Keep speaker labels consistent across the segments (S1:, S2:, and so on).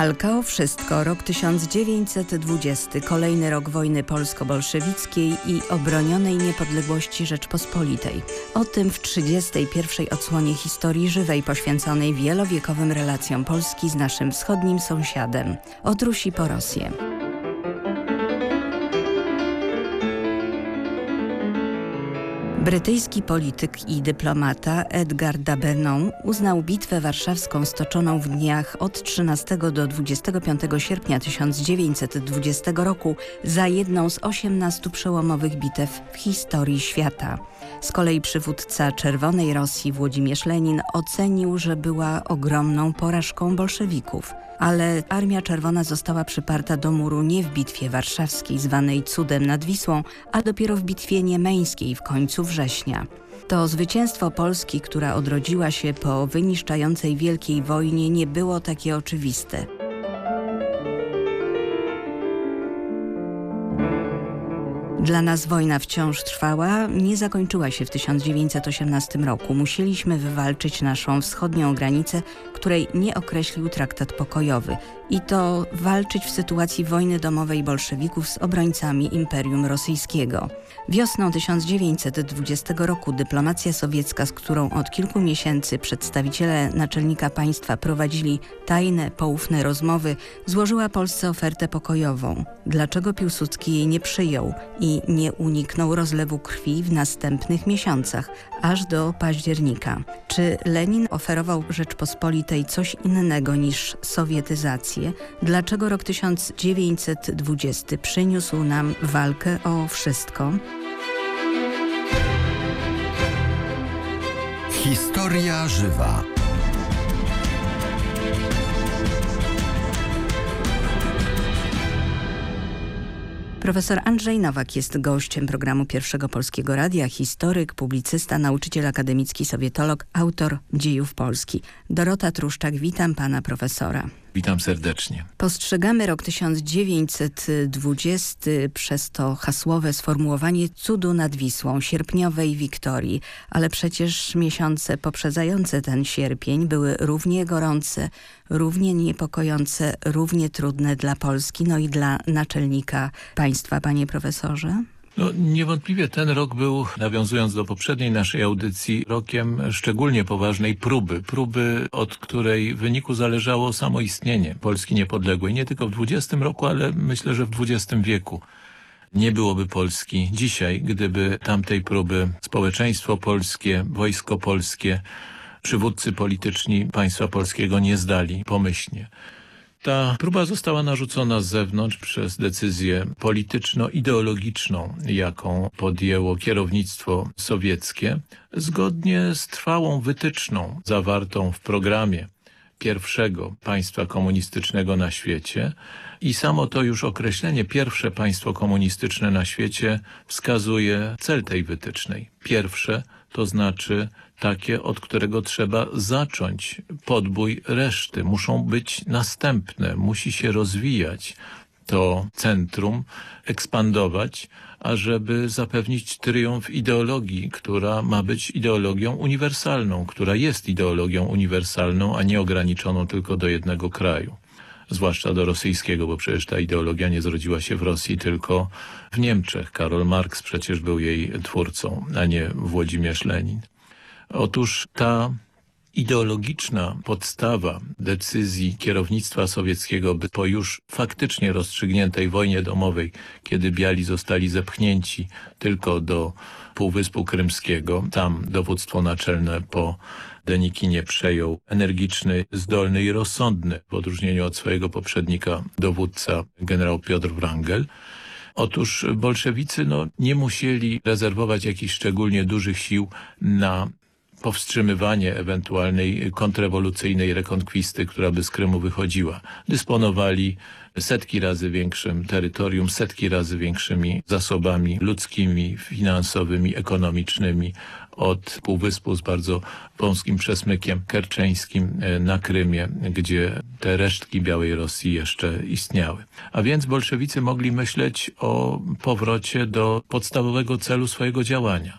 S1: Walka o wszystko, rok 1920, kolejny rok wojny polsko-bolszewickiej i obronionej niepodległości Rzeczpospolitej. O tym w 31. odsłonie historii żywej poświęconej wielowiekowym relacjom Polski z naszym wschodnim sąsiadem. Od Rusi po Rosję. Brytyjski polityk i dyplomata Edgar D'Abenon uznał bitwę warszawską stoczoną w dniach od 13 do 25 sierpnia 1920 roku za jedną z 18 przełomowych bitew w historii świata. Z kolei przywódca Czerwonej Rosji Włodzimierz Lenin ocenił, że była ogromną porażką bolszewików. Ale Armia Czerwona została przyparta do muru nie w bitwie warszawskiej zwanej Cudem nad Wisłą, a dopiero w bitwie niemeńskiej w końcu września. To zwycięstwo Polski, która odrodziła się po wyniszczającej Wielkiej Wojnie nie było takie oczywiste. Dla nas wojna wciąż trwała, nie zakończyła się w 1918 roku. Musieliśmy wywalczyć naszą wschodnią granicę, której nie określił traktat pokojowy. I to walczyć w sytuacji wojny domowej bolszewików z obrońcami Imperium Rosyjskiego. Wiosną 1920 roku dyplomacja sowiecka, z którą od kilku miesięcy przedstawiciele naczelnika państwa prowadzili tajne, poufne rozmowy, złożyła Polsce ofertę pokojową. Dlaczego Piłsudski jej nie przyjął i nie uniknął rozlewu krwi w następnych miesiącach, aż do października? Czy Lenin oferował Rzeczpospolitej coś innego niż sowietyzację? Dlaczego rok 1920 przyniósł nam walkę o wszystko?
S2: Historia żywa.
S1: Profesor Andrzej Nowak jest gościem programu Pierwszego Polskiego Radia, historyk, publicysta, nauczyciel akademicki, sowietolog, autor dziejów Polski. Dorota Truszczak, witam pana profesora.
S3: Witam serdecznie.
S1: Postrzegamy rok 1920 przez to hasłowe sformułowanie cudu nad Wisłą, sierpniowej wiktorii, ale przecież miesiące poprzedzające ten sierpień były równie gorące, równie niepokojące, równie trudne dla Polski, no i dla naczelnika państwa, panie profesorze?
S3: No, niewątpliwie ten rok był, nawiązując do poprzedniej naszej audycji, rokiem szczególnie poważnej próby. Próby, od której wyniku zależało samo istnienie Polski niepodległej. Nie tylko w XX roku, ale myślę, że w XX wieku. Nie byłoby Polski dzisiaj, gdyby tamtej próby społeczeństwo polskie, wojsko polskie, przywódcy polityczni państwa polskiego nie zdali pomyślnie. Ta próba została narzucona z zewnątrz przez decyzję polityczno-ideologiczną, jaką podjęło kierownictwo sowieckie, zgodnie z trwałą wytyczną zawartą w programie pierwszego państwa komunistycznego na świecie i samo to już określenie pierwsze państwo komunistyczne na świecie wskazuje cel tej wytycznej. Pierwsze to znaczy takie, od którego trzeba zacząć podbój reszty. Muszą być następne, musi się rozwijać to centrum, ekspandować, ażeby zapewnić triumf ideologii, która ma być ideologią uniwersalną, która jest ideologią uniwersalną, a nie ograniczoną tylko do jednego kraju zwłaszcza do rosyjskiego, bo przecież ta ideologia nie zrodziła się w Rosji, tylko w Niemczech. Karol Marx przecież był jej twórcą, a nie Włodzimierz Lenin. Otóż ta ideologiczna podstawa decyzji kierownictwa sowieckiego by po już faktycznie rozstrzygniętej wojnie domowej, kiedy biali zostali zepchnięci tylko do Półwyspu Krymskiego, tam dowództwo naczelne po Denikinie przejął energiczny, zdolny i rozsądny, w odróżnieniu od swojego poprzednika dowódca generał Piotr Wrangel, Otóż bolszewicy no, nie musieli rezerwować jakichś szczególnie dużych sił na powstrzymywanie ewentualnej kontrrewolucyjnej rekonkwisty, która by z Krymu wychodziła. Dysponowali setki razy większym terytorium, setki razy większymi zasobami ludzkimi, finansowymi, ekonomicznymi od półwyspu z bardzo wąskim przesmykiem kerczeńskim e, na Krymie, gdzie te resztki Białej Rosji jeszcze istniały. A więc bolszewicy mogli myśleć o powrocie do podstawowego celu swojego działania.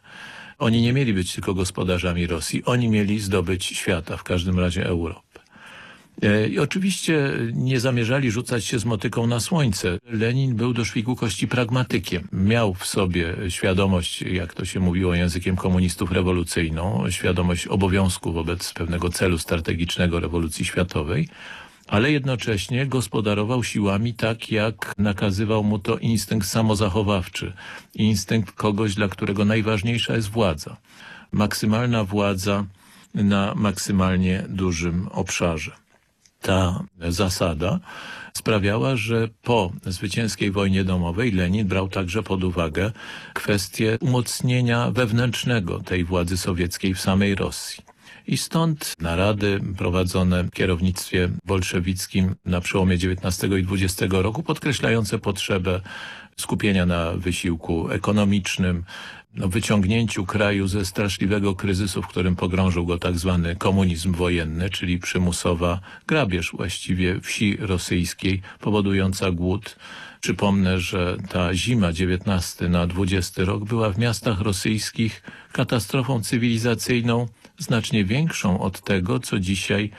S3: Oni nie mieli być tylko gospodarzami Rosji, oni mieli zdobyć świata, w każdym razie Europę. E, I oczywiście nie zamierzali rzucać się z motyką na słońce. Lenin był do szpiku kości pragmatykiem. Miał w sobie świadomość, jak to się mówiło językiem komunistów, rewolucyjną, świadomość obowiązku wobec pewnego celu strategicznego rewolucji światowej, ale jednocześnie gospodarował siłami tak, jak nakazywał mu to instynkt samozachowawczy. Instynkt kogoś, dla którego najważniejsza jest władza. Maksymalna władza na maksymalnie dużym obszarze ta zasada sprawiała, że po zwycięskiej wojnie domowej Lenin brał także pod uwagę kwestię umocnienia wewnętrznego tej władzy sowieckiej w samej Rosji. I stąd narady prowadzone w kierownictwie bolszewickim na przełomie XIX i XX roku podkreślające potrzebę skupienia na wysiłku ekonomicznym, no, wyciągnięciu kraju ze straszliwego kryzysu, w którym pogrążył go tak zwany komunizm wojenny, czyli przymusowa grabież właściwie wsi rosyjskiej, powodująca głód. Przypomnę, że ta zima 19 na 20 rok była w miastach rosyjskich katastrofą cywilizacyjną znacznie większą od tego, co dzisiaj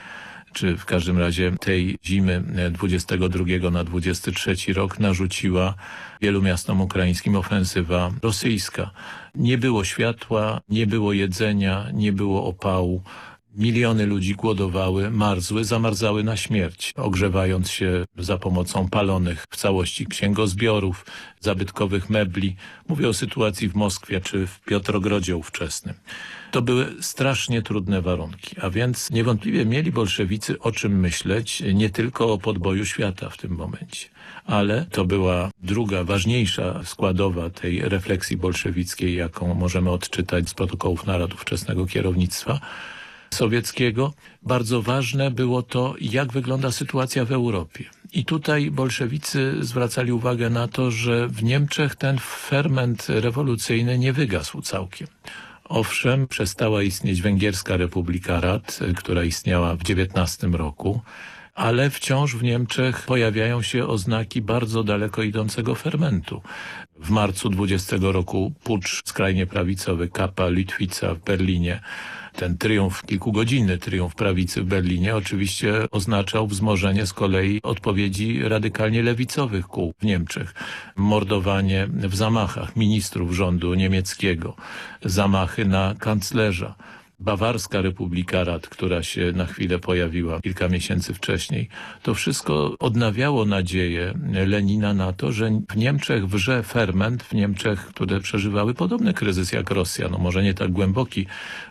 S3: czy w każdym razie tej zimy 22 na 23 rok narzuciła wielu miastom ukraińskim ofensywa rosyjska. Nie było światła, nie było jedzenia, nie było opału. Miliony ludzi głodowały, marzły, zamarzały na śmierć, ogrzewając się za pomocą palonych w całości księgozbiorów, zabytkowych mebli. Mówię o sytuacji w Moskwie czy w Piotrogrodzie ówczesnym. To były strasznie trudne warunki, a więc niewątpliwie mieli bolszewicy o czym myśleć, nie tylko o podboju świata w tym momencie. Ale to była druga, ważniejsza składowa tej refleksji bolszewickiej, jaką możemy odczytać z protokołów narad ówczesnego kierownictwa, sowieckiego. Bardzo ważne było to, jak wygląda sytuacja w Europie. I tutaj bolszewicy zwracali uwagę na to, że w Niemczech ten ferment rewolucyjny nie wygasł całkiem. Owszem, przestała istnieć Węgierska Republika Rad, która istniała w XIX roku, ale wciąż w Niemczech pojawiają się oznaki bardzo daleko idącego fermentu. W marcu 20 roku pucz skrajnie prawicowy Kappa Litwica w Berlinie ten triumf, kilkugodzinny triumf prawicy w Berlinie oczywiście oznaczał wzmożenie z kolei odpowiedzi radykalnie lewicowych kół w Niemczech. Mordowanie w zamachach ministrów rządu niemieckiego, zamachy na kanclerza bawarska Republika Rad, która się na chwilę pojawiła kilka miesięcy wcześniej, to wszystko odnawiało nadzieję Lenina na to, że w Niemczech wrze ferment, w Niemczech, które przeżywały podobny kryzys jak Rosja, no może nie tak głęboki,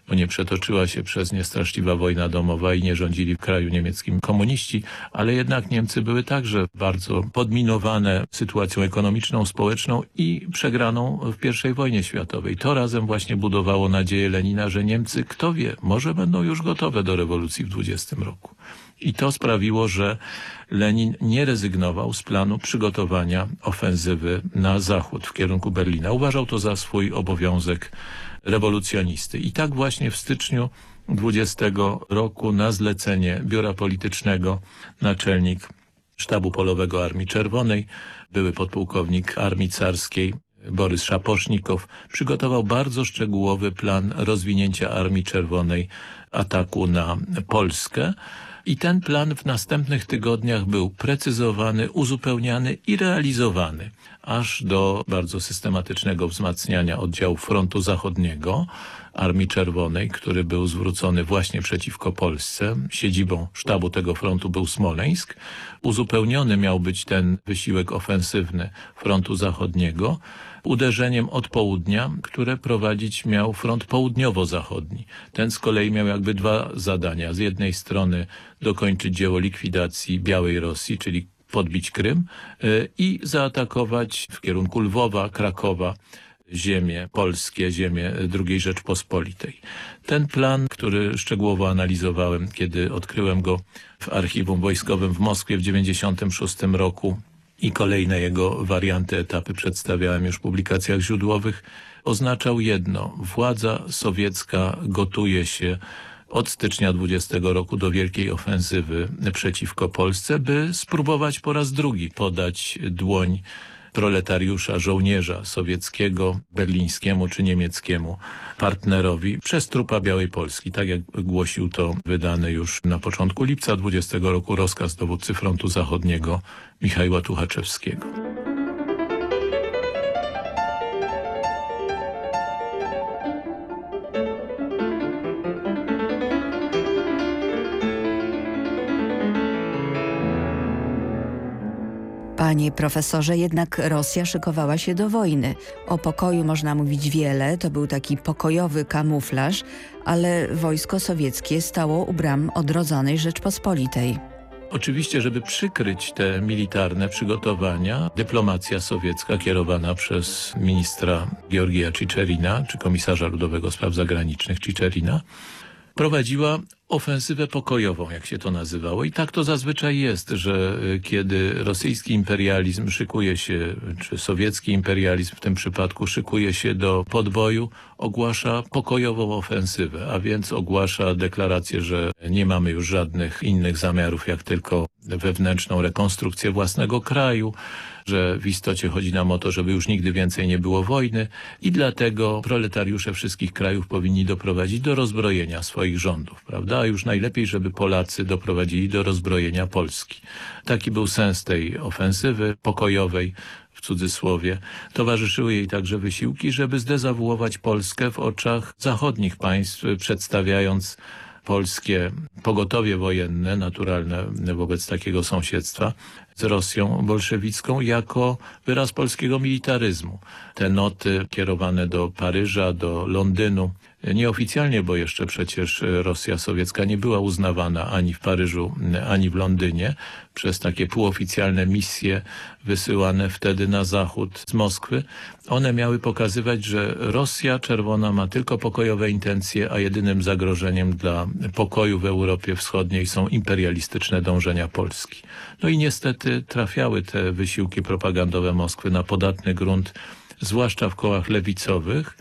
S3: bo nie przetoczyła się przez nie straszliwa wojna domowa i nie rządzili w kraju niemieckim komuniści, ale jednak Niemcy były także bardzo podminowane sytuacją ekonomiczną, społeczną i przegraną w I wojnie światowej. To razem właśnie budowało nadzieję Lenina, że Niemcy, kto wie, może będą już gotowe do rewolucji w 20 roku. I to sprawiło, że Lenin nie rezygnował z planu przygotowania ofensywy na zachód w kierunku Berlina. Uważał to za swój obowiązek rewolucjonisty. I tak właśnie w styczniu 20 roku na zlecenie Biura Politycznego naczelnik Sztabu Polowego Armii Czerwonej, były podpułkownik Armii Carskiej Borys Szapocznikow przygotował bardzo szczegółowy plan rozwinięcia Armii Czerwonej ataku na Polskę. I ten plan w następnych tygodniach był precyzowany, uzupełniany i realizowany aż do bardzo systematycznego wzmacniania oddziału frontu zachodniego Armii Czerwonej, który był zwrócony właśnie przeciwko Polsce. Siedzibą sztabu tego frontu był Smoleńsk. Uzupełniony miał być ten wysiłek ofensywny frontu zachodniego uderzeniem od południa, które prowadzić miał front południowo-zachodni. Ten z kolei miał jakby dwa zadania. Z jednej strony dokończyć dzieło likwidacji Białej Rosji, czyli podbić Krym y, i zaatakować w kierunku Lwowa, Krakowa, ziemie polskie, ziemie II Rzeczpospolitej. Ten plan, który szczegółowo analizowałem, kiedy odkryłem go w archiwum wojskowym w Moskwie w 1996 roku i kolejne jego warianty, etapy przedstawiałem już w publikacjach źródłowych, oznaczał jedno. Władza sowiecka gotuje się od stycznia 20 roku do wielkiej ofensywy przeciwko Polsce, by spróbować po raz drugi podać dłoń proletariusza, żołnierza sowieckiego, berlińskiemu czy niemieckiemu partnerowi przez trupa Białej Polski, tak jak głosił to wydany już na początku lipca 20 roku rozkaz dowódcy frontu zachodniego Michała Tuchaczewskiego.
S1: Panie profesorze, jednak Rosja szykowała się do wojny. O pokoju można mówić wiele, to był taki pokojowy kamuflaż, ale wojsko sowieckie stało u bram odrodzonej Rzeczpospolitej.
S3: Oczywiście, żeby przykryć te militarne przygotowania, dyplomacja sowiecka kierowana przez ministra Georgija Czyczerina, czy komisarza ludowego spraw zagranicznych Czyczerina, prowadziła ofensywę pokojową, jak się to nazywało. I tak to zazwyczaj jest, że y, kiedy rosyjski imperializm szykuje się, czy sowiecki imperializm w tym przypadku szykuje się do podboju, ogłasza pokojową ofensywę, a więc ogłasza deklarację, że nie mamy już żadnych innych zamiarów, jak tylko wewnętrzną rekonstrukcję własnego kraju, że w istocie chodzi nam o to, żeby już nigdy więcej nie było wojny i dlatego proletariusze wszystkich krajów powinni doprowadzić do rozbrojenia swoich rządów, prawda? A już najlepiej, żeby Polacy doprowadzili do rozbrojenia Polski. Taki był sens tej ofensywy pokojowej, w cudzysłowie. Towarzyszyły jej także wysiłki, żeby zdezawuować Polskę w oczach zachodnich państw, przedstawiając polskie pogotowie wojenne, naturalne wobec takiego sąsiedztwa z Rosją bolszewicką jako wyraz polskiego militaryzmu. Te noty kierowane do Paryża, do Londynu, nieoficjalnie, bo jeszcze przecież Rosja sowiecka nie była uznawana ani w Paryżu, ani w Londynie przez takie półoficjalne misje wysyłane wtedy na zachód z Moskwy. One miały pokazywać, że Rosja Czerwona ma tylko pokojowe intencje, a jedynym zagrożeniem dla pokoju w Europie Wschodniej są imperialistyczne dążenia Polski. No i niestety trafiały te wysiłki propagandowe Moskwy na podatny grunt, zwłaszcza w kołach lewicowych,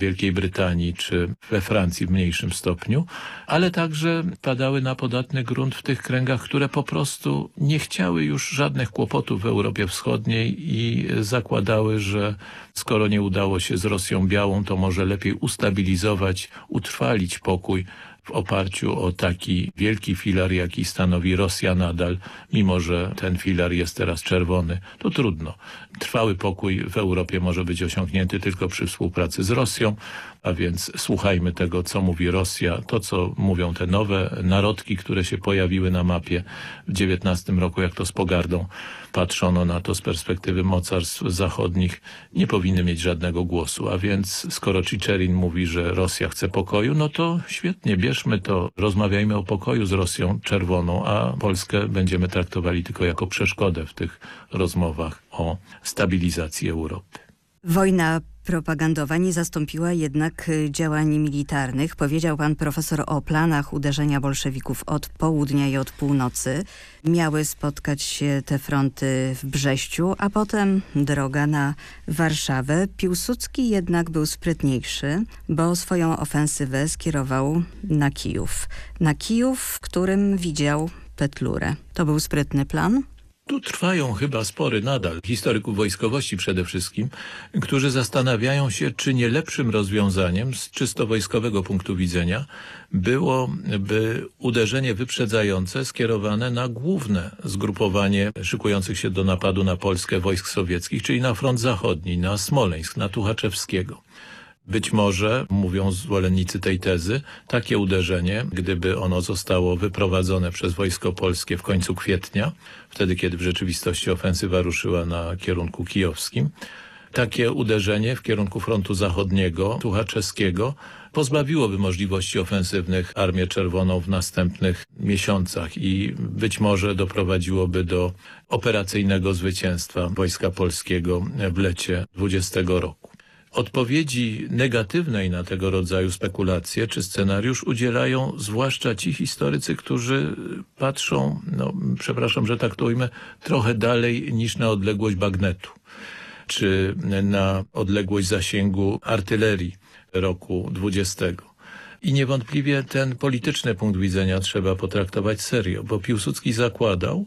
S3: Wielkiej Brytanii czy we Francji w mniejszym stopniu, ale także padały na podatny grunt w tych kręgach, które po prostu nie chciały już żadnych kłopotów w Europie Wschodniej i zakładały, że skoro nie udało się z Rosją Białą, to może lepiej ustabilizować, utrwalić pokój w oparciu o taki wielki filar, jaki stanowi Rosja nadal, mimo że ten filar jest teraz czerwony, to trudno. Trwały pokój w Europie może być osiągnięty tylko przy współpracy z Rosją, a więc słuchajmy tego, co mówi Rosja, to co mówią te nowe narodki, które się pojawiły na mapie w XIX roku, jak to z pogardą patrzono na to z perspektywy mocarstw zachodnich, nie powinny mieć żadnego głosu. A więc skoro Cziczerin mówi, że Rosja chce pokoju, no to świetnie, bierzmy to, rozmawiajmy o pokoju z Rosją Czerwoną, a Polskę będziemy traktowali tylko jako przeszkodę w tych rozmowach o stabilizacji Europy.
S1: Wojna propagandowa nie zastąpiła jednak y, działań militarnych. Powiedział pan profesor o planach uderzenia bolszewików od południa i od północy. Miały spotkać się te fronty w Brześciu, a potem droga na Warszawę. Piłsudski jednak był sprytniejszy, bo swoją ofensywę skierował na Kijów. Na Kijów, w którym widział Petlurę. To był sprytny plan?
S3: Tu trwają chyba spory nadal, historyków wojskowości przede wszystkim, którzy zastanawiają się, czy nie lepszym rozwiązaniem z czysto wojskowego punktu widzenia byłoby uderzenie wyprzedzające skierowane na główne zgrupowanie szykujących się do napadu na Polskę wojsk sowieckich, czyli na front zachodni, na Smoleńsk, na Tuchaczewskiego. Być może, mówią zwolennicy tej tezy, takie uderzenie, gdyby ono zostało wyprowadzone przez Wojsko Polskie w końcu kwietnia, wtedy kiedy w rzeczywistości ofensywa ruszyła na kierunku kijowskim, takie uderzenie w kierunku frontu zachodniego, tuchaczeskiego, pozbawiłoby możliwości ofensywnych Armię Czerwoną w następnych miesiącach i być może doprowadziłoby do operacyjnego zwycięstwa Wojska Polskiego w lecie 20 roku. Odpowiedzi negatywnej na tego rodzaju spekulacje czy scenariusz udzielają zwłaszcza ci historycy, którzy patrzą, no, przepraszam, że tak to ujmę, trochę dalej niż na odległość bagnetu czy na odległość zasięgu artylerii roku 20. I niewątpliwie ten polityczny punkt widzenia trzeba potraktować serio, bo Piłsudski zakładał,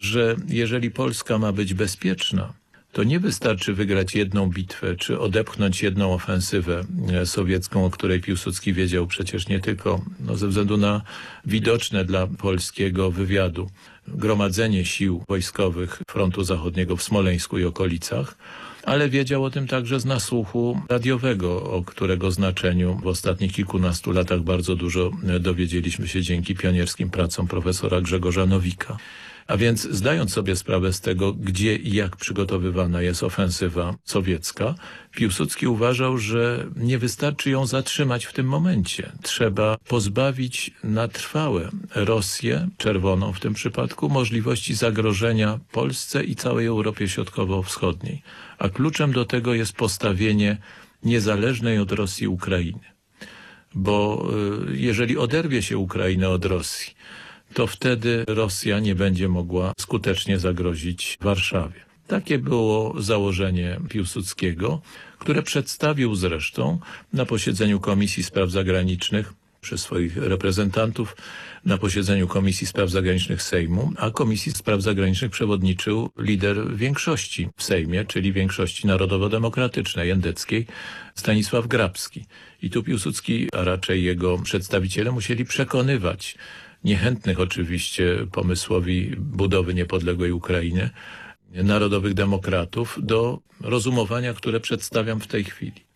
S3: że jeżeli Polska ma być bezpieczna, to nie wystarczy wygrać jedną bitwę, czy odepchnąć jedną ofensywę e, sowiecką, o której Piłsudski wiedział przecież nie tylko no, ze względu na widoczne dla polskiego wywiadu gromadzenie sił wojskowych frontu zachodniego w Smoleńsku i okolicach, ale wiedział o tym także z nasłuchu radiowego, o którego znaczeniu w ostatnich kilkunastu latach bardzo dużo e, dowiedzieliśmy się dzięki pionierskim pracom profesora Grzegorza Nowika. A więc zdając sobie sprawę z tego, gdzie i jak przygotowywana jest ofensywa sowiecka, Piłsudski uważał, że nie wystarczy ją zatrzymać w tym momencie. Trzeba pozbawić na trwałe Rosję, czerwoną w tym przypadku, możliwości zagrożenia Polsce i całej Europie Środkowo-Wschodniej. A kluczem do tego jest postawienie niezależnej od Rosji Ukrainy. Bo y, jeżeli oderwie się Ukraina od Rosji, to wtedy Rosja nie będzie mogła skutecznie zagrozić Warszawie. Takie było założenie Piłsudskiego, które przedstawił zresztą na posiedzeniu Komisji Spraw Zagranicznych przez swoich reprezentantów na posiedzeniu Komisji Spraw Zagranicznych Sejmu, a Komisji Spraw Zagranicznych przewodniczył lider większości w Sejmie, czyli większości narodowo-demokratycznej, jędeckiej, Stanisław Grabski. I tu Piłsudski, a raczej jego przedstawiciele musieli przekonywać niechętnych oczywiście pomysłowi budowy niepodległej Ukrainy, narodowych demokratów do rozumowania, które przedstawiam w tej chwili.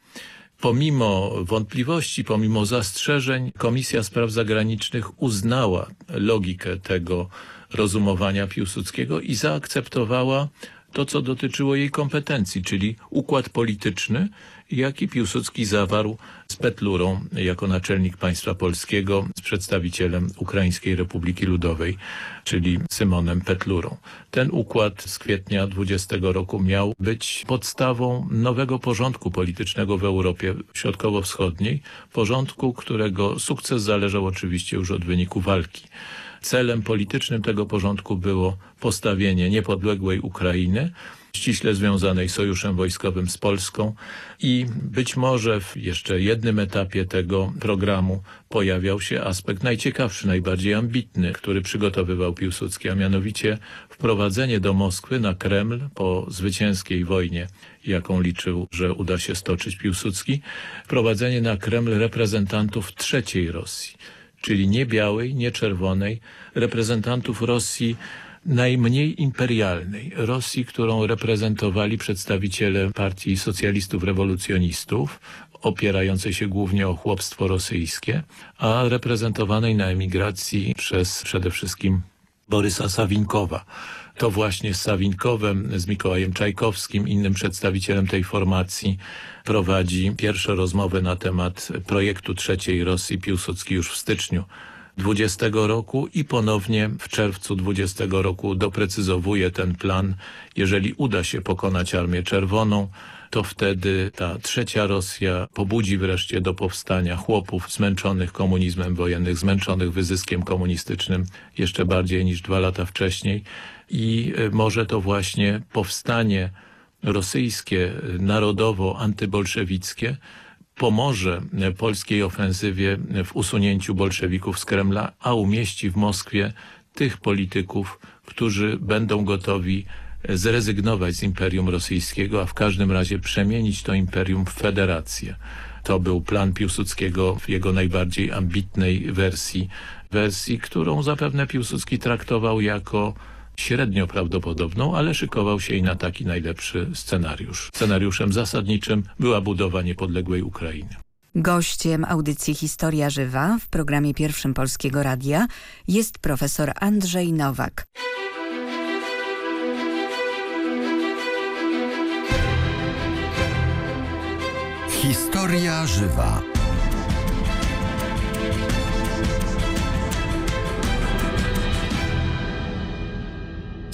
S3: Pomimo wątpliwości, pomimo zastrzeżeń, Komisja Spraw Zagranicznych uznała logikę tego rozumowania Piłsudskiego i zaakceptowała to, co dotyczyło jej kompetencji, czyli układ polityczny, jaki Piłsudski zawarł z Petlurą jako naczelnik państwa polskiego, z przedstawicielem Ukraińskiej Republiki Ludowej, czyli Symonem Petlurą. Ten układ z kwietnia 20 roku miał być podstawą nowego porządku politycznego w Europie Środkowo-Wschodniej, porządku, którego sukces zależał oczywiście już od wyniku walki. Celem politycznym tego porządku było postawienie niepodległej Ukrainy, ściśle związanej sojuszem wojskowym z Polską. I być może w jeszcze jednym etapie tego programu pojawiał się aspekt najciekawszy, najbardziej ambitny, który przygotowywał Piłsudski, a mianowicie wprowadzenie do Moskwy na Kreml po zwycięskiej wojnie, jaką liczył, że uda się stoczyć Piłsudski, wprowadzenie na Kreml reprezentantów trzeciej Rosji czyli nie białej, nie czerwonej, reprezentantów Rosji najmniej imperialnej, Rosji, którą reprezentowali przedstawiciele partii socjalistów rewolucjonistów, opierającej się głównie o chłopstwo rosyjskie, a reprezentowanej na emigracji przez przede wszystkim Borysa Sawinkowa. To właśnie z Sawinkowem, z Mikołajem Czajkowskim, innym przedstawicielem tej formacji, prowadzi pierwsze rozmowy na temat projektu trzeciej Rosji Piłsudski już w styczniu 20 roku i ponownie w czerwcu 20 roku doprecyzowuje ten plan. Jeżeli uda się pokonać Armię Czerwoną, to wtedy ta trzecia Rosja pobudzi wreszcie do powstania chłopów zmęczonych komunizmem wojennych, zmęczonych wyzyskiem komunistycznym jeszcze bardziej niż dwa lata wcześniej i e, może to właśnie powstanie rosyjskie, narodowo-antybolszewickie pomoże polskiej ofensywie w usunięciu bolszewików z Kremla, a umieści w Moskwie tych polityków, którzy będą gotowi zrezygnować z Imperium Rosyjskiego, a w każdym razie przemienić to imperium w federację. To był plan Piłsudskiego w jego najbardziej ambitnej wersji, wersji, którą zapewne Piłsudski traktował jako średnio prawdopodobną, ale szykował się i na taki najlepszy scenariusz. Scenariuszem zasadniczym była budowa niepodległej Ukrainy.
S1: Gościem audycji Historia Żywa w programie pierwszym Polskiego Radia jest profesor Andrzej Nowak.
S2: Historia Żywa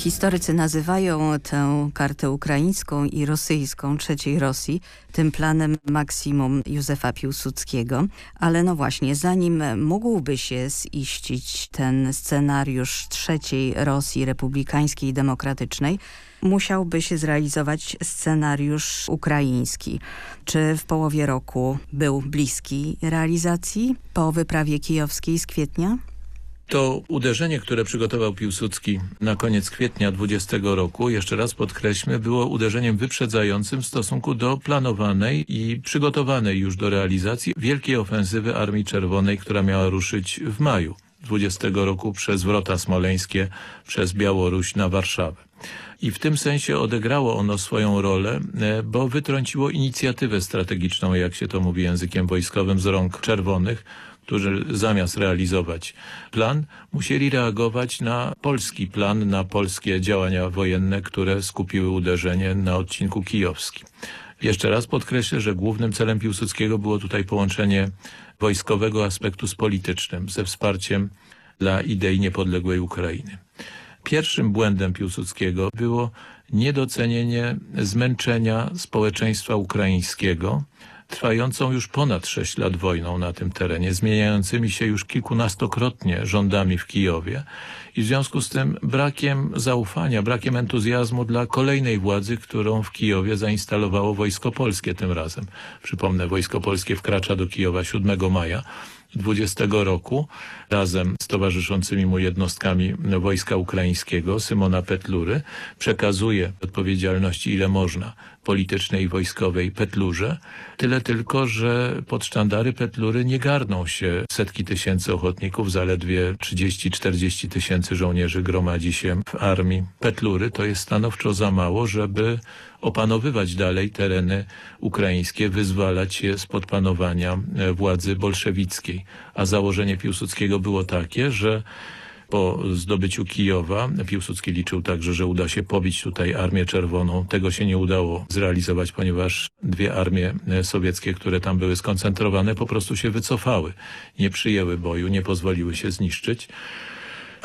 S1: Historycy nazywają tę kartę ukraińską i rosyjską trzeciej Rosji tym planem maksimum Józefa Piłsudskiego. Ale no właśnie, zanim mógłby się ziścić ten scenariusz trzeciej Rosji republikańskiej i demokratycznej, musiałby się zrealizować scenariusz ukraiński. Czy w połowie roku był bliski realizacji po wyprawie kijowskiej z kwietnia?
S3: To uderzenie, które przygotował Piłsudski na koniec kwietnia 20 roku, jeszcze raz podkreślmy, było uderzeniem wyprzedzającym w stosunku do planowanej i przygotowanej już do realizacji wielkiej ofensywy Armii Czerwonej, która miała ruszyć w maju 20 roku przez Wrota Smoleńskie, przez Białoruś na Warszawę. I w tym sensie odegrało ono swoją rolę, e, bo wytrąciło inicjatywę strategiczną, jak się to mówi językiem wojskowym, z rąk czerwonych, którzy zamiast realizować plan, musieli reagować na polski plan, na polskie działania wojenne, które skupiły uderzenie na odcinku kijowskim. Jeszcze raz podkreślę, że głównym celem Piłsudskiego było tutaj połączenie wojskowego aspektu z politycznym, ze wsparciem dla idei niepodległej Ukrainy. Pierwszym błędem Piłsudskiego było niedocenienie zmęczenia społeczeństwa ukraińskiego, trwającą już ponad sześć lat wojną na tym terenie, zmieniającymi się już kilkunastokrotnie rządami w Kijowie i w związku z tym brakiem zaufania, brakiem entuzjazmu dla kolejnej władzy, którą w Kijowie zainstalowało Wojsko Polskie tym razem. Przypomnę, Wojsko Polskie wkracza do Kijowa 7 maja 20 roku razem z towarzyszącymi mu jednostkami Wojska Ukraińskiego Symona Petlury przekazuje odpowiedzialności ile można politycznej i wojskowej Petlurze. Tyle tylko, że pod sztandary Petlury nie garną się setki tysięcy ochotników, zaledwie 30-40 tysięcy żołnierzy gromadzi się w armii Petlury. To jest stanowczo za mało, żeby opanowywać dalej tereny ukraińskie, wyzwalać je spod panowania władzy bolszewickiej. A założenie Piłsudskiego było takie, że po zdobyciu Kijowa. Piłsudski liczył także, że uda się pobić tutaj Armię Czerwoną. Tego się nie udało zrealizować, ponieważ dwie armie sowieckie, które tam były skoncentrowane, po prostu się wycofały. Nie przyjęły boju, nie pozwoliły się zniszczyć.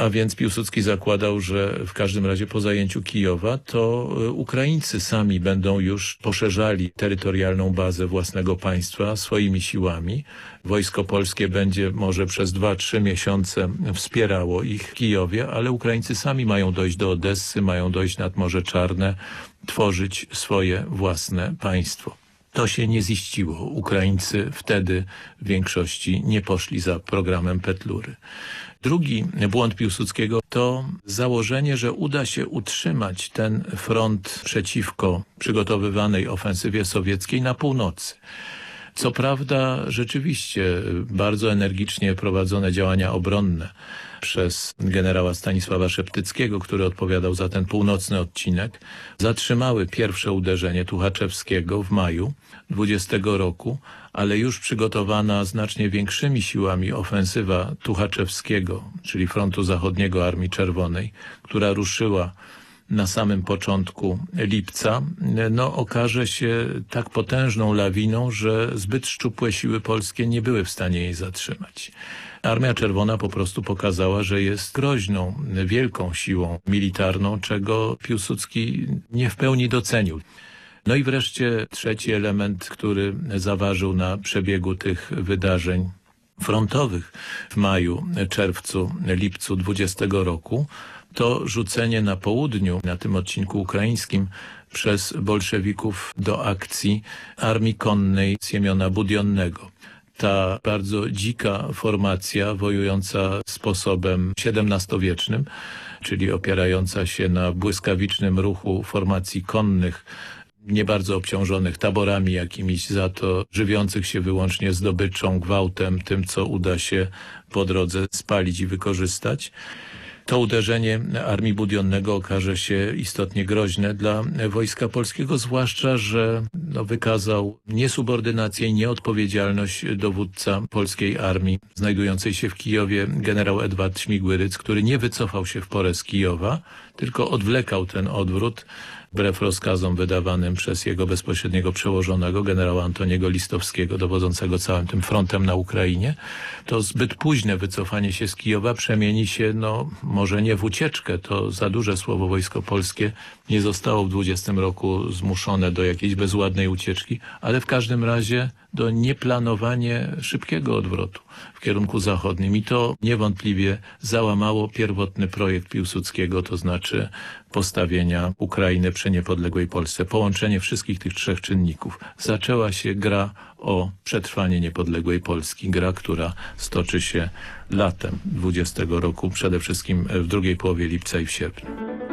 S3: A więc Piłsudski zakładał, że w każdym razie po zajęciu Kijowa to Ukraińcy sami będą już poszerzali terytorialną bazę własnego państwa swoimi siłami. Wojsko polskie będzie może przez 2-3 miesiące wspierało ich w Kijowie, ale Ukraińcy sami mają dojść do Odessy, mają dojść nad Morze Czarne, tworzyć swoje własne państwo. To się nie ziściło. Ukraińcy wtedy w większości nie poszli za programem Petlury. Drugi błąd Piłsudskiego to założenie, że uda się utrzymać ten front przeciwko przygotowywanej ofensywie sowieckiej na północy. Co prawda rzeczywiście bardzo energicznie prowadzone działania obronne przez generała Stanisława Szeptyckiego, który odpowiadał za ten północny odcinek, zatrzymały pierwsze uderzenie Tuchaczewskiego w maju 20 roku, ale już przygotowana znacznie większymi siłami ofensywa Tuchaczewskiego, czyli frontu zachodniego Armii Czerwonej, która ruszyła na samym początku lipca, no okaże się tak potężną lawiną, że zbyt szczupłe siły polskie nie były w stanie jej zatrzymać. Armia Czerwona po prostu pokazała, że jest groźną, wielką siłą militarną, czego Piłsudski nie w pełni docenił. No i wreszcie trzeci element, który zaważył na przebiegu tych wydarzeń frontowych w maju, czerwcu, lipcu 20 roku, to rzucenie na południu, na tym odcinku ukraińskim, przez bolszewików do akcji Armii Konnej Siemiona Budionnego. Ta bardzo dzika formacja wojująca sposobem XVII-wiecznym, czyli opierająca się na błyskawicznym ruchu formacji konnych nie bardzo obciążonych taborami jakimiś, za to żywiących się wyłącznie zdobyczą, gwałtem, tym co uda się po drodze spalić i wykorzystać. To uderzenie Armii Budionnego okaże się istotnie groźne dla Wojska Polskiego, zwłaszcza, że no, wykazał niesubordynację i nieodpowiedzialność dowódca polskiej armii znajdującej się w Kijowie generał Edward Śmigłyryc, który nie wycofał się w porę z Kijowa, tylko odwlekał ten odwrót wbrew rozkazom wydawanym przez jego bezpośredniego przełożonego, generała Antoniego Listowskiego, dowodzącego całym tym frontem na Ukrainie, to zbyt późne wycofanie się z Kijowa przemieni się, no może nie w ucieczkę, to za duże słowo wojsko polskie nie zostało w 20 roku zmuszone do jakiejś bezładnej ucieczki, ale w każdym razie do nieplanowanie szybkiego odwrotu w kierunku zachodnim i to niewątpliwie załamało pierwotny projekt Piłsudskiego, to znaczy postawienia Ukrainy przy niepodległej Polsce, połączenie wszystkich tych trzech czynników. Zaczęła się gra o przetrwanie niepodległej Polski, gra, która stoczy się latem 20 roku, przede wszystkim w drugiej połowie lipca i w sierpniu.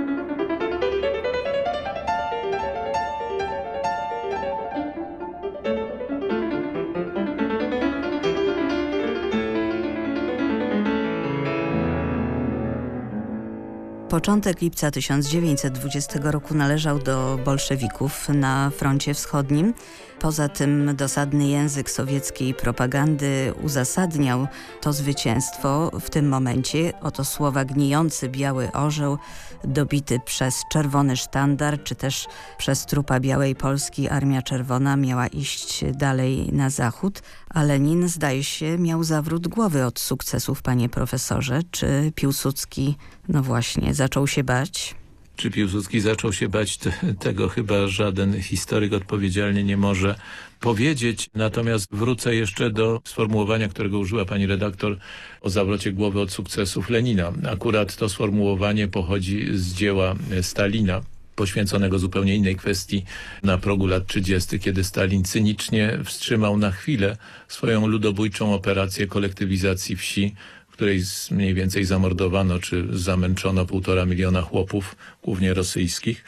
S1: Początek lipca 1920 roku należał do bolszewików na froncie wschodnim. Poza tym dosadny język sowieckiej propagandy uzasadniał to zwycięstwo w tym momencie. Oto słowa gnijący biały orzeł, dobity przez czerwony sztandar, czy też przez trupa Białej Polski Armia Czerwona miała iść dalej na zachód, a Lenin zdaje się miał zawrót głowy od sukcesów, panie profesorze. Czy Piłsudski, no właśnie, zaczął się bać?
S3: Czy Piłsudski zaczął się bać te, tego? Chyba żaden historyk odpowiedzialnie nie może powiedzieć. Natomiast wrócę jeszcze do sformułowania, którego użyła pani redaktor o zawrocie głowy od sukcesów Lenina. Akurat to sformułowanie pochodzi z dzieła Stalina poświęconego zupełnie innej kwestii na progu lat 30., kiedy Stalin cynicznie wstrzymał na chwilę swoją ludobójczą operację kolektywizacji wsi, której mniej więcej zamordowano czy zamęczono półtora miliona chłopów, głównie rosyjskich.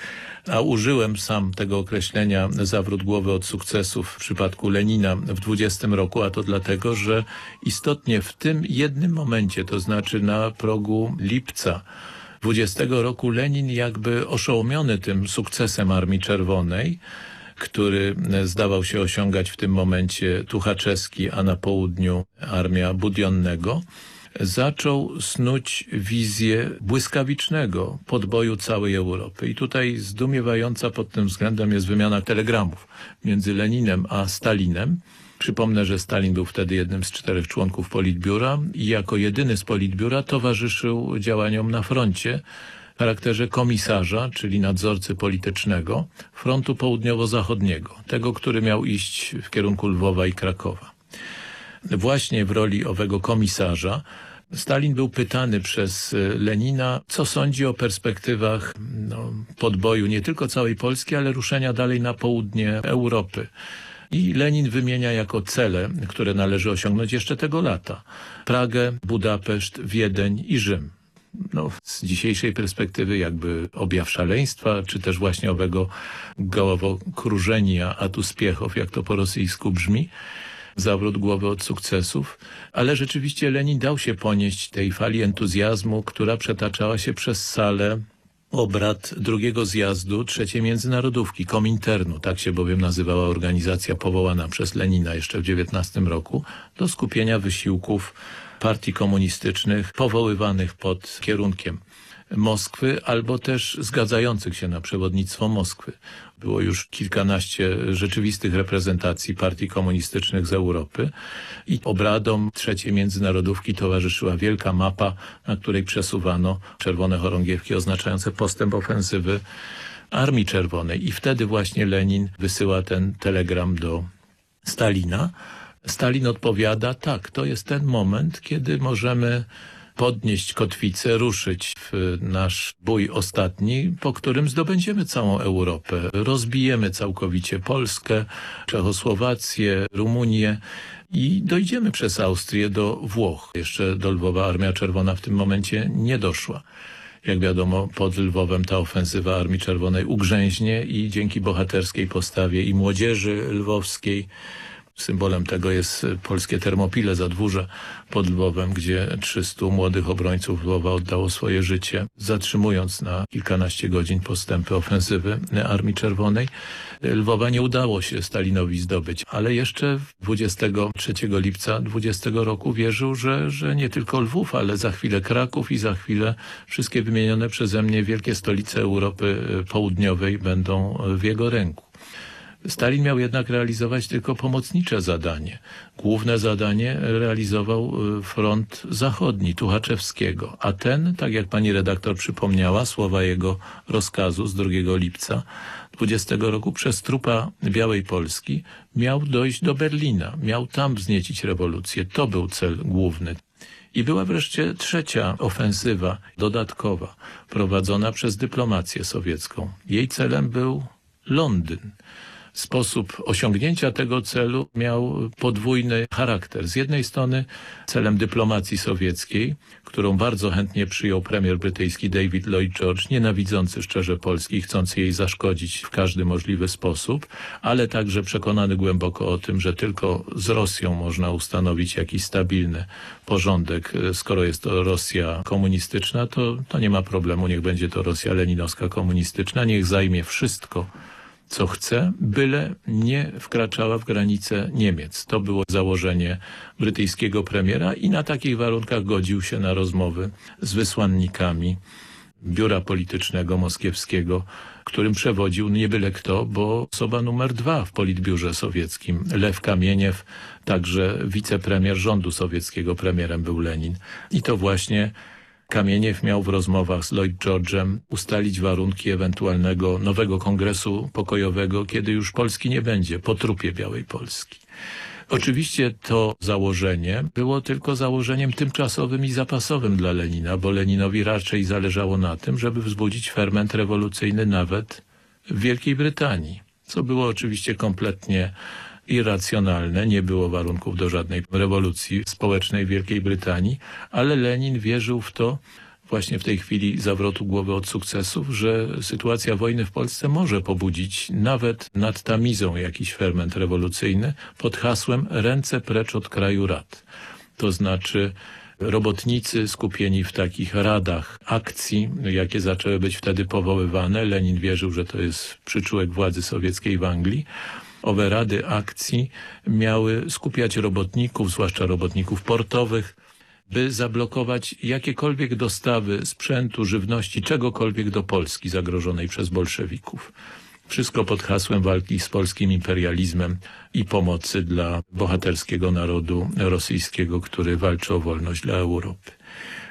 S3: A użyłem sam tego określenia zawrót głowy od sukcesów w przypadku Lenina w 20 roku, a to dlatego, że istotnie w tym jednym momencie, to znaczy na progu lipca 20 roku Lenin jakby oszołomiony tym sukcesem Armii Czerwonej, który zdawał się osiągać w tym momencie Tuchaczewski, a na południu armia Budionnego, zaczął snuć wizję błyskawicznego podboju całej Europy. I tutaj zdumiewająca pod tym względem jest wymiana telegramów między Leninem a Stalinem. Przypomnę, że Stalin był wtedy jednym z czterech członków Politbiura i jako jedyny z Politbiura towarzyszył działaniom na froncie w charakterze komisarza, czyli nadzorcy politycznego frontu południowo-zachodniego, tego, który miał iść w kierunku Lwowa i Krakowa. Właśnie w roli owego komisarza Stalin był pytany przez Lenina, co sądzi o perspektywach no, podboju nie tylko całej Polski, ale ruszenia dalej na południe Europy. I Lenin wymienia jako cele, które należy osiągnąć jeszcze tego lata. Pragę, Budapeszt, Wiedeń i Rzym. No, z dzisiejszej perspektywy jakby objaw szaleństwa, czy też właśnie owego gołowo-krużenia, a tu spiechow, jak to po rosyjsku brzmi zawrót głowy od sukcesów, ale rzeczywiście Lenin dał się ponieść tej fali entuzjazmu, która przetaczała się przez salę. Obrad drugiego zjazdu trzeciej międzynarodówki, Kominternu, tak się bowiem nazywała organizacja powołana przez Lenina jeszcze w XIX roku, do skupienia wysiłków partii komunistycznych powoływanych pod kierunkiem Moskwy albo też zgadzających się na przewodnictwo Moskwy. Było już kilkanaście rzeczywistych reprezentacji partii komunistycznych z Europy i obradom trzeciej międzynarodówki towarzyszyła wielka mapa, na której przesuwano czerwone chorągiewki oznaczające postęp ofensywy Armii Czerwonej. I wtedy właśnie Lenin wysyła ten telegram do Stalina. Stalin odpowiada, tak, to jest ten moment, kiedy możemy podnieść kotwicę, ruszyć w nasz bój ostatni, po którym zdobędziemy całą Europę. Rozbijemy całkowicie Polskę, Czechosłowację, Rumunię i dojdziemy przez Austrię do Włoch. Jeszcze do Lwowa Armia Czerwona w tym momencie nie doszła. Jak wiadomo, pod Lwowem ta ofensywa Armii Czerwonej ugrzęźnie i dzięki bohaterskiej postawie i młodzieży lwowskiej Symbolem tego jest polskie Termopile Zadwórze pod Lwowem, gdzie 300 młodych obrońców Lwowa oddało swoje życie, zatrzymując na kilkanaście godzin postępy ofensywy Armii Czerwonej. Lwowa nie udało się Stalinowi zdobyć, ale jeszcze 23 lipca 20 roku wierzył, że, że nie tylko Lwów, ale za chwilę Kraków i za chwilę wszystkie wymienione przeze mnie wielkie stolice Europy Południowej będą w jego ręku. Stalin miał jednak realizować tylko pomocnicze zadanie. Główne zadanie realizował y, front zachodni Tuchaczewskiego, a ten, tak jak pani redaktor przypomniała, słowa jego rozkazu z 2 lipca 20 roku przez trupa Białej Polski miał dojść do Berlina, miał tam wzniecić rewolucję. To był cel główny. I była wreszcie trzecia ofensywa dodatkowa, prowadzona przez dyplomację sowiecką. Jej celem był Londyn sposób osiągnięcia tego celu miał podwójny charakter. Z jednej strony celem dyplomacji sowieckiej, którą bardzo chętnie przyjął premier brytyjski David Lloyd George, nienawidzący szczerze Polski, chcący jej zaszkodzić w każdy możliwy sposób, ale także przekonany głęboko o tym, że tylko z Rosją można ustanowić jakiś stabilny porządek. Skoro jest to Rosja komunistyczna, to, to nie ma problemu, niech będzie to Rosja leninowska komunistyczna, niech zajmie wszystko, co chce, byle nie wkraczała w granice Niemiec. To było założenie brytyjskiego premiera i na takich warunkach godził się na rozmowy z wysłannikami biura politycznego moskiewskiego, którym przewodził nie byle kto, bo osoba numer dwa w politbiurze sowieckim, Lew Kamieniew, także wicepremier rządu sowieckiego, premierem był Lenin. I to właśnie Kamieniew miał w rozmowach z Lloyd George'em ustalić warunki ewentualnego nowego kongresu pokojowego, kiedy już Polski nie będzie, po trupie Białej Polski. Oczywiście to założenie było tylko założeniem tymczasowym i zapasowym dla Lenina, bo Leninowi raczej zależało na tym, żeby wzbudzić ferment rewolucyjny nawet w Wielkiej Brytanii, co było oczywiście kompletnie irracjonalne, nie było warunków do żadnej rewolucji społecznej w Wielkiej Brytanii, ale Lenin wierzył w to, właśnie w tej chwili zawrotu głowy od sukcesów, że sytuacja wojny w Polsce może pobudzić nawet nad Tamizą jakiś ferment rewolucyjny pod hasłem ręce precz od kraju rad. To znaczy robotnicy skupieni w takich radach akcji, jakie zaczęły być wtedy powoływane. Lenin wierzył, że to jest przyczółek władzy sowieckiej w Anglii owe rady akcji miały skupiać robotników, zwłaszcza robotników portowych, by zablokować jakiekolwiek dostawy sprzętu, żywności, czegokolwiek do Polski zagrożonej przez bolszewików. Wszystko pod hasłem walki z polskim imperializmem i pomocy dla bohaterskiego narodu rosyjskiego, który walczy o wolność dla Europy.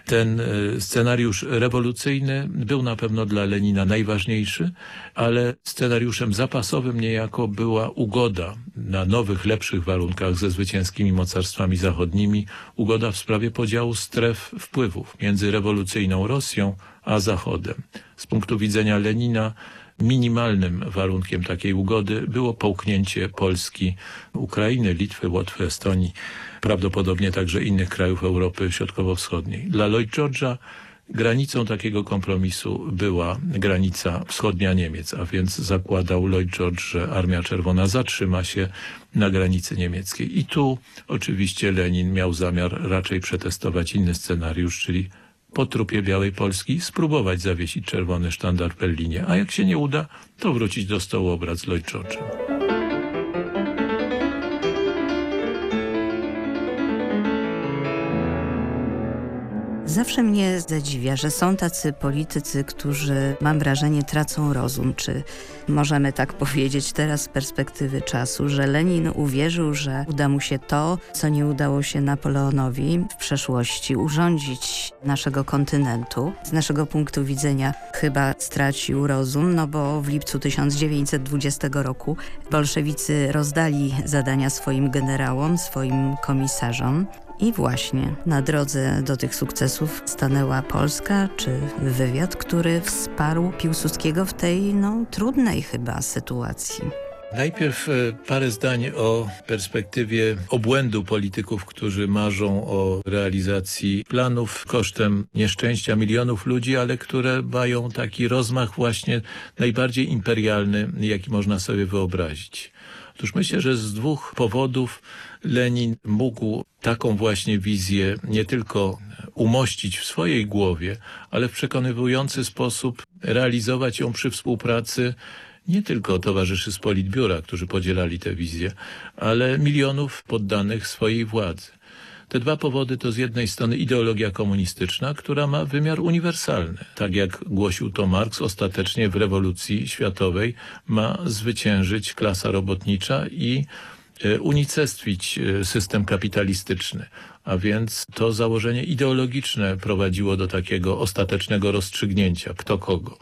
S3: Ten e, scenariusz rewolucyjny był na pewno dla Lenina najważniejszy, ale scenariuszem zapasowym niejako była ugoda na nowych, lepszych warunkach ze zwycięskimi mocarstwami zachodnimi, ugoda w sprawie podziału stref wpływów między rewolucyjną Rosją a Zachodem. Z punktu widzenia Lenina minimalnym warunkiem takiej ugody było połknięcie Polski, Ukrainy, Litwy, Łotwy, Estonii, prawdopodobnie także innych krajów Europy Środkowo-Wschodniej. Dla Lloyd George'a granicą takiego kompromisu była granica wschodnia Niemiec, a więc zakładał Lloyd George, że Armia Czerwona zatrzyma się na granicy niemieckiej. I tu oczywiście Lenin miał zamiar raczej przetestować inny scenariusz, czyli po trupie Białej Polski spróbować zawiesić czerwony sztandar w Berlinie, a jak się nie uda, to wrócić do stołu obrad z Lloyd
S1: Zawsze mnie zadziwia, że są tacy politycy, którzy mam wrażenie tracą rozum, czy możemy tak powiedzieć teraz z perspektywy czasu, że Lenin uwierzył, że uda mu się to, co nie udało się Napoleonowi w przeszłości, urządzić naszego kontynentu. Z naszego punktu widzenia chyba stracił rozum, no bo w lipcu 1920 roku bolszewicy rozdali zadania swoim generałom, swoim komisarzom. I właśnie na drodze do tych sukcesów stanęła Polska, czy wywiad, który wsparł Piłsudskiego w tej no, trudnej chyba sytuacji.
S3: Najpierw e, parę zdań o perspektywie obłędu polityków, którzy marzą o realizacji planów kosztem nieszczęścia milionów ludzi, ale które mają taki rozmach właśnie najbardziej imperialny, jaki można sobie wyobrazić. Otóż myślę, że z dwóch powodów Lenin mógł taką właśnie wizję nie tylko umościć w swojej głowie, ale w przekonywujący sposób realizować ją przy współpracy nie tylko towarzyszy z Politbiura, którzy podzielali tę wizję, ale milionów poddanych swojej władzy. Te dwa powody to z jednej strony ideologia komunistyczna, która ma wymiar uniwersalny. Tak jak głosił to Marx, ostatecznie w rewolucji światowej ma zwyciężyć klasa robotnicza i unicestwić e, system kapitalistyczny. A więc to założenie ideologiczne prowadziło do takiego ostatecznego rozstrzygnięcia, kto kogo.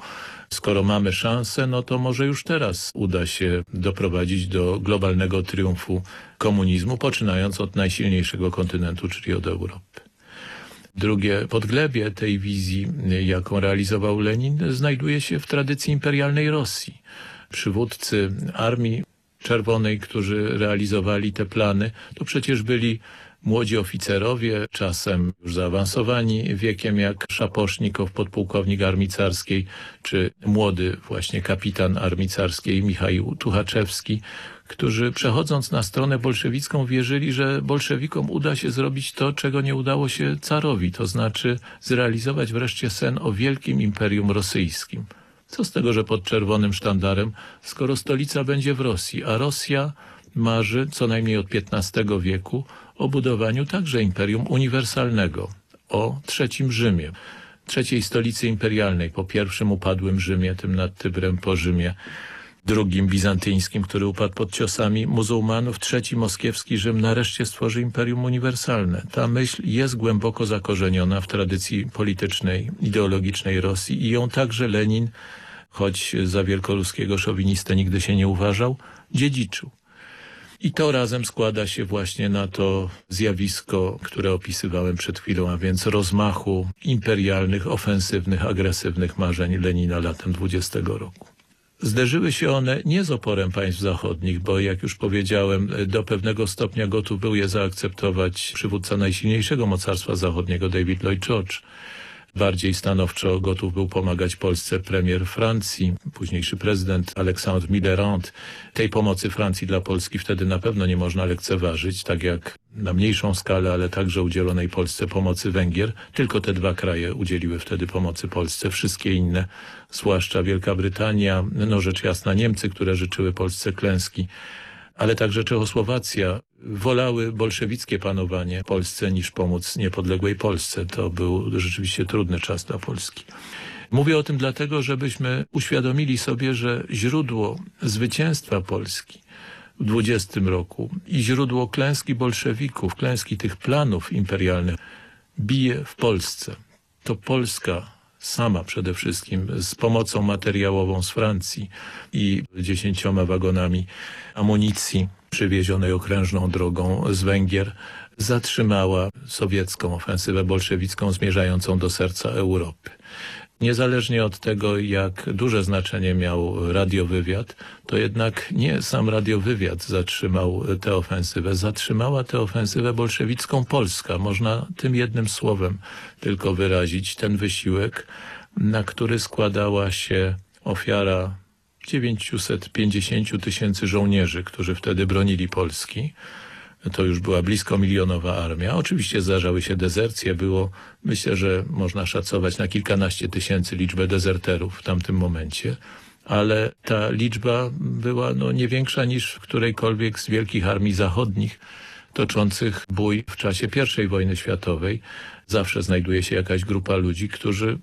S3: Skoro mamy szansę, no to może już teraz uda się doprowadzić do globalnego triumfu komunizmu, poczynając od najsilniejszego kontynentu, czyli od Europy. Drugie podglebie tej wizji, jaką realizował Lenin, znajduje się w tradycji imperialnej Rosji. Przywódcy Armii Czerwonej, którzy realizowali te plany, to przecież byli młodzi oficerowie, czasem już zaawansowani wiekiem jak Szaposznikow, podpułkownik armii carskiej, czy młody właśnie kapitan armii carskiej Michał Tuchaczewski, którzy przechodząc na stronę bolszewicką wierzyli, że bolszewikom uda się zrobić to, czego nie udało się carowi, to znaczy zrealizować wreszcie sen o wielkim imperium rosyjskim. Co z tego, że pod czerwonym sztandarem, skoro stolica będzie w Rosji, a Rosja marzy co najmniej od XV wieku o budowaniu także imperium uniwersalnego, o trzecim Rzymie, trzeciej stolicy imperialnej, po pierwszym upadłym Rzymie, tym nad Tybrem po Rzymie, drugim bizantyńskim, który upadł pod ciosami muzułmanów, trzeci moskiewski Rzym nareszcie stworzy imperium uniwersalne. Ta myśl jest głęboko zakorzeniona w tradycji politycznej, ideologicznej Rosji i ją także Lenin, choć za wielkoludzkiego szowinistę nigdy się nie uważał, dziedziczył. I to razem składa się właśnie na to zjawisko, które opisywałem przed chwilą, a więc rozmachu imperialnych, ofensywnych, agresywnych marzeń Lenina latem 20 roku. Zderzyły się one nie z oporem państw zachodnich, bo jak już powiedziałem, do pewnego stopnia gotów był je zaakceptować przywódca najsilniejszego mocarstwa zachodniego, David Lloyd George. Bardziej stanowczo gotów był pomagać Polsce premier Francji, późniejszy prezydent Alexandre Mitterrand. Tej pomocy Francji dla Polski wtedy na pewno nie można lekceważyć, tak jak na mniejszą skalę, ale także udzielonej Polsce pomocy Węgier. Tylko te dwa kraje udzieliły wtedy pomocy Polsce. Wszystkie inne, zwłaszcza Wielka Brytania, no rzecz jasna Niemcy, które życzyły Polsce klęski, ale także Czechosłowacja wolały bolszewickie panowanie Polsce niż pomóc niepodległej Polsce. To był rzeczywiście trudny czas dla Polski. Mówię o tym dlatego, żebyśmy uświadomili sobie, że źródło zwycięstwa Polski w 20 roku i źródło klęski bolszewików, klęski tych planów imperialnych bije w Polsce. To Polska sama przede wszystkim z pomocą materiałową z Francji i dziesięcioma wagonami amunicji przywiezionej okrężną drogą z Węgier zatrzymała sowiecką ofensywę bolszewicką zmierzającą do serca Europy. Niezależnie od tego, jak duże znaczenie miał radiowywiad, to jednak nie sam radiowywiad zatrzymał tę ofensywę. Zatrzymała tę ofensywę bolszewicką Polska. Można tym jednym słowem tylko wyrazić ten wysiłek, na który składała się ofiara 950 tysięcy żołnierzy, którzy wtedy bronili Polski. To już była blisko milionowa armia. Oczywiście zdarzały się dezercje. Było, myślę, że można szacować na kilkanaście tysięcy liczbę dezerterów w tamtym momencie. Ale ta liczba była no, nie większa niż w którejkolwiek z wielkich armii zachodnich toczących bój w czasie I wojny światowej. Zawsze znajduje się jakaś grupa ludzi, którzy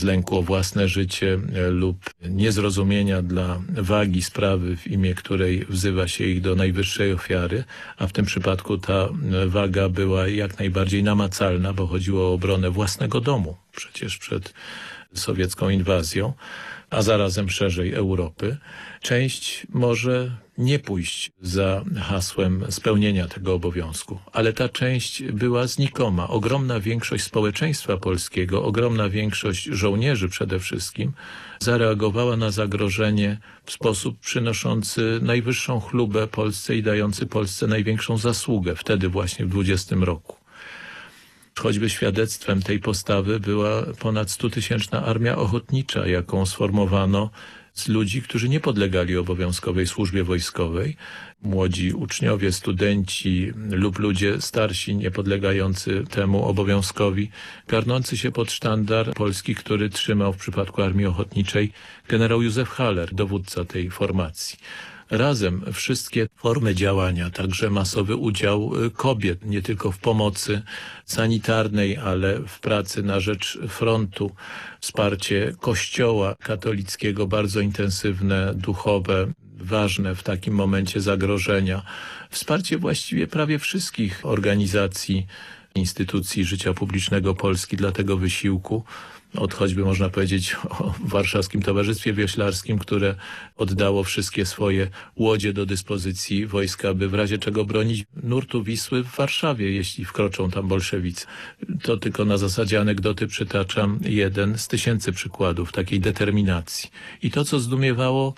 S3: z lęku o własne życie e, lub niezrozumienia dla wagi sprawy, w imię której wzywa się ich do najwyższej ofiary, a w tym przypadku ta e, waga była jak najbardziej namacalna, bo chodziło o obronę własnego domu, przecież przed sowiecką inwazją, a zarazem szerzej Europy. Część może nie pójść za hasłem spełnienia tego obowiązku. Ale ta część była znikoma. Ogromna większość społeczeństwa polskiego, ogromna większość żołnierzy przede wszystkim zareagowała na zagrożenie w sposób przynoszący najwyższą chlubę Polsce i dający Polsce największą zasługę wtedy właśnie w 20 roku. Choćby świadectwem tej postawy była ponad 100-tysięczna armia ochotnicza, jaką sformowano z ludzi, którzy nie podlegali obowiązkowej służbie wojskowej. Młodzi uczniowie, studenci lub ludzie starsi, niepodlegający temu obowiązkowi, garnący się pod sztandar Polski, który trzymał w przypadku Armii Ochotniczej generał Józef Haller, dowódca tej formacji razem wszystkie formy działania, także masowy udział y, kobiet, nie tylko w pomocy sanitarnej, ale w pracy na rzecz frontu, wsparcie kościoła katolickiego, bardzo intensywne, duchowe, ważne w takim momencie zagrożenia, wsparcie właściwie prawie wszystkich organizacji, instytucji życia publicznego Polski dla tego wysiłku, od choćby można powiedzieć o Warszawskim Towarzystwie Wioślarskim, które oddało wszystkie swoje łodzie do dyspozycji wojska, by w razie czego bronić nurtu Wisły w Warszawie, jeśli wkroczą tam bolszewicy. To tylko na zasadzie anegdoty przytaczam jeden z tysięcy przykładów takiej determinacji. I to, co zdumiewało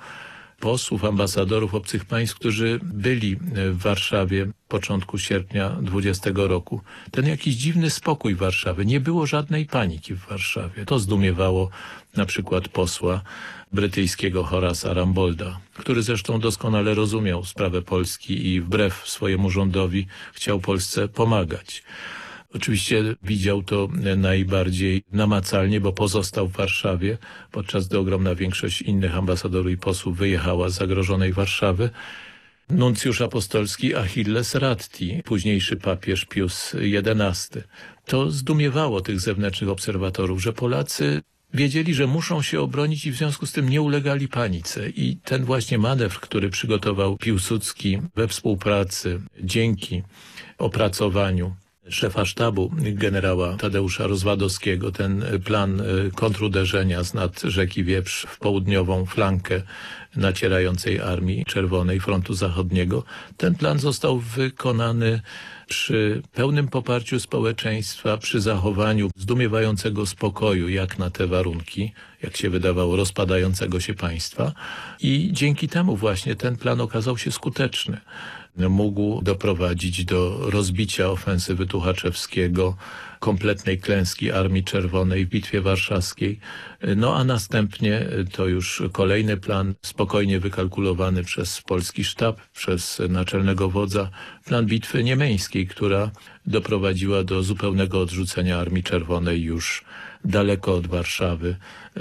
S3: posłów, ambasadorów obcych państw, którzy byli w Warszawie początku sierpnia 20 roku. Ten jakiś dziwny spokój Warszawy. Nie było żadnej paniki w Warszawie. To zdumiewało na przykład posła brytyjskiego Horasa Rambolda, który zresztą doskonale rozumiał sprawę Polski i wbrew swojemu rządowi chciał Polsce pomagać. Oczywiście widział to najbardziej namacalnie, bo pozostał w Warszawie, podczas gdy ogromna większość innych ambasadorów i posłów wyjechała z zagrożonej Warszawy. Nuncjusz apostolski Achilles Ratti, późniejszy papież Pius XI. To zdumiewało tych zewnętrznych obserwatorów, że Polacy wiedzieli, że muszą się obronić i w związku z tym nie ulegali panice. I ten właśnie manewr, który przygotował Piłsudski we współpracy, dzięki opracowaniu szefa sztabu generała Tadeusza Rozwadowskiego ten plan e, kontruderzenia z nad rzeki Wieprz w południową flankę nacierającej Armii Czerwonej Frontu Zachodniego. Ten plan został wykonany przy pełnym poparciu społeczeństwa, przy zachowaniu zdumiewającego spokoju, jak na te warunki, jak się wydawało, rozpadającego się państwa. I dzięki temu właśnie ten plan okazał się skuteczny mógł doprowadzić do rozbicia ofensywy Tuchaczewskiego, kompletnej klęski Armii Czerwonej w Bitwie Warszawskiej. No a następnie to już kolejny plan, spokojnie wykalkulowany przez polski sztab, przez naczelnego wodza, plan Bitwy Niemeńskiej, która doprowadziła do zupełnego odrzucenia Armii Czerwonej już daleko od Warszawy.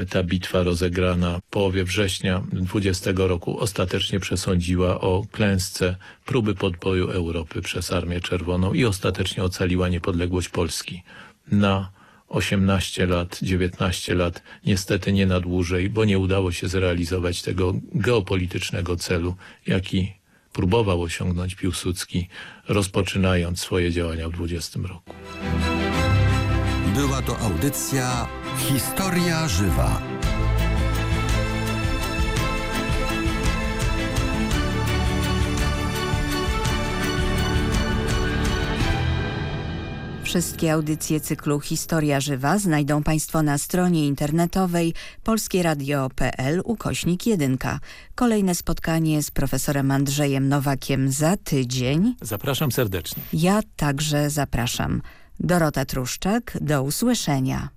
S3: Ta bitwa rozegrana w połowie września 20 roku ostatecznie przesądziła o klęsce próby podboju Europy przez Armię Czerwoną i ostatecznie ocaliła niepodległość Polski na 18 lat, 19 lat, niestety nie na dłużej, bo nie udało się zrealizować tego geopolitycznego celu, jaki próbował osiągnąć Piłsudski, rozpoczynając swoje działania w 20 roku.
S2: Była to audycja Historia Żywa.
S1: Wszystkie audycje cyklu Historia Żywa znajdą Państwo na stronie internetowej polskieradio.pl ukośnik 1. Kolejne spotkanie z profesorem Andrzejem Nowakiem za tydzień.
S3: Zapraszam serdecznie.
S1: Ja także zapraszam. Dorota Truszczak, do usłyszenia.